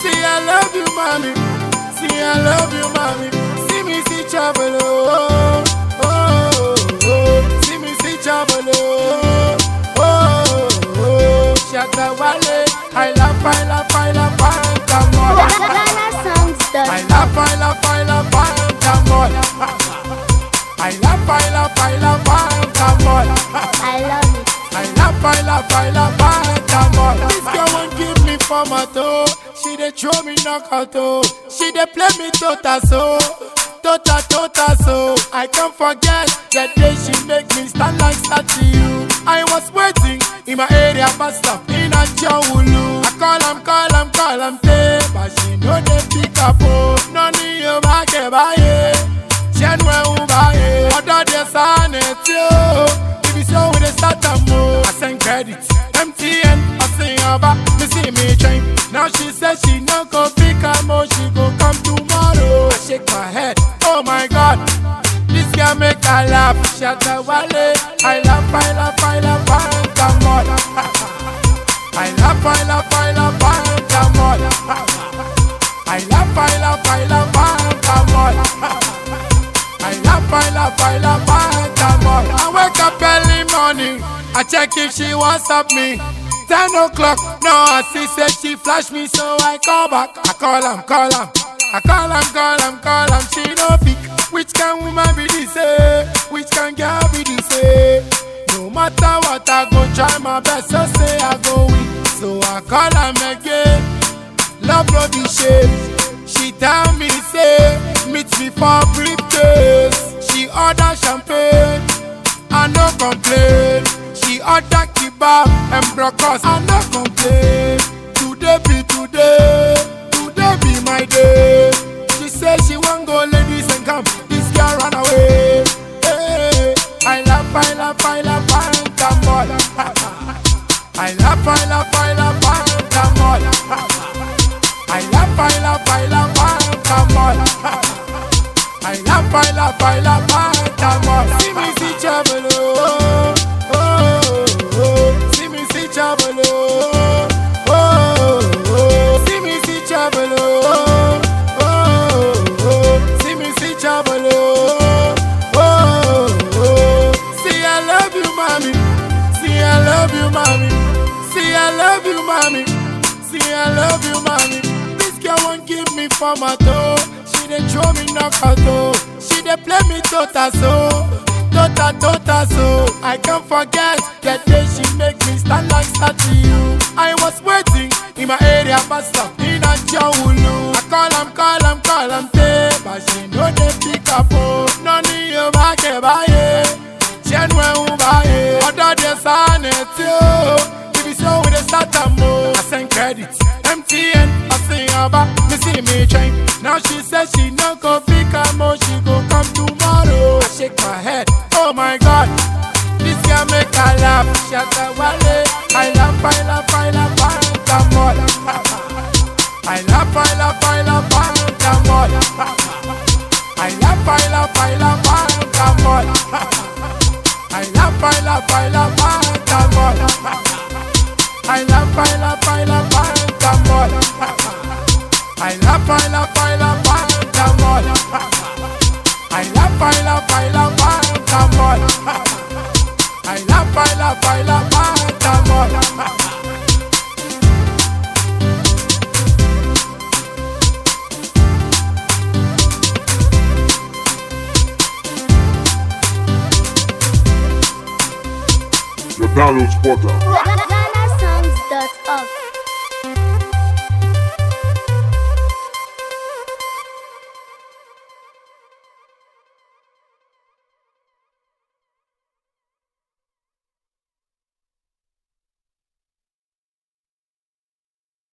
See, I love you, mommy. See, I love you, mommy. See me, see trouble, oh, oh, oh, oh. See me, see trouble, oh, oh, oh. Shatta Wale, I love, I love, I love, I love. come on. I love, I love, I love, come on. I love, I love, I love, come on. I love it. I love, I love, I love, I love. come on. This girl won't give me format, She dey throw me knockout, oh. She dey play me total, so. Total, total, so. I can't forget the day she make me stand like statue. I was waiting in my area bus stop in a Jawulu. I call am, call am, call am, pay, but she no dey pick up, oh. No need you back, buy Chenwe ubaye, other dey sign it, yo. If you so we dey start am, oh. I send credit, MTN, I sing She no go pick am, oh, she go come tomorrow. I shake my head, oh my God. This girl make I laugh, shatta wale. I laugh, I laugh, I laugh, I come on. I laugh, I laugh, I laugh, I come on. I laugh, I laugh, I laugh, I come on. I laugh, I laugh, I laugh, I come on. I wake up early morning, I check if she WhatsApp me. Ten o'clock, no, I see say she flash me, so I call back. I call am, call am, I call am, call am, call am. She no pick. Which can woman be this? Eh? Which can girl be this? Eh? No matter what, I go try my best. So say I go win. So I call am again. Love no be shame. She tell me say meet me for briefcase. She order champagne, I no complain. She order kebab and brocos, I no complain. Today be today, today be my day. She say she wan go ladies and come, this girl run away. Hey, I love, I love, I love, I come on. I love, I love, I love, I come on. I love, I love, I love, I come on. I love, I love, I love, I come on. Mommy. See I love you, mommy. See I love you, mommy. See I love you, mommy. This girl won't give me format, oh. She dey throw me knockout, oh. She dey play me total, so. Total, total, so. I can't forget that day she make me stand like statue. I was waiting in my area stop in a Jawulu. I call am, call am, call am, pay, but she no dey pick up, oh. I send credit, MTN, I sing about, me see me train. Now she says she no go pick am, oh, she go come tomorrow. I shake my head, oh my God. This girl make I laugh, shatta wale. I laugh, I laugh, I laugh, I come on. I laugh, I laugh, I laugh, I come on. I laugh, I laugh, I laugh, I come on. I love, I love, I love, I come on. I love, I love, I love, I come on. I love, I love, I love, I come on. I love, I love, I love, I come on. I love, I love, I love, I come on. The Download Spotter. GhanaSongs.org.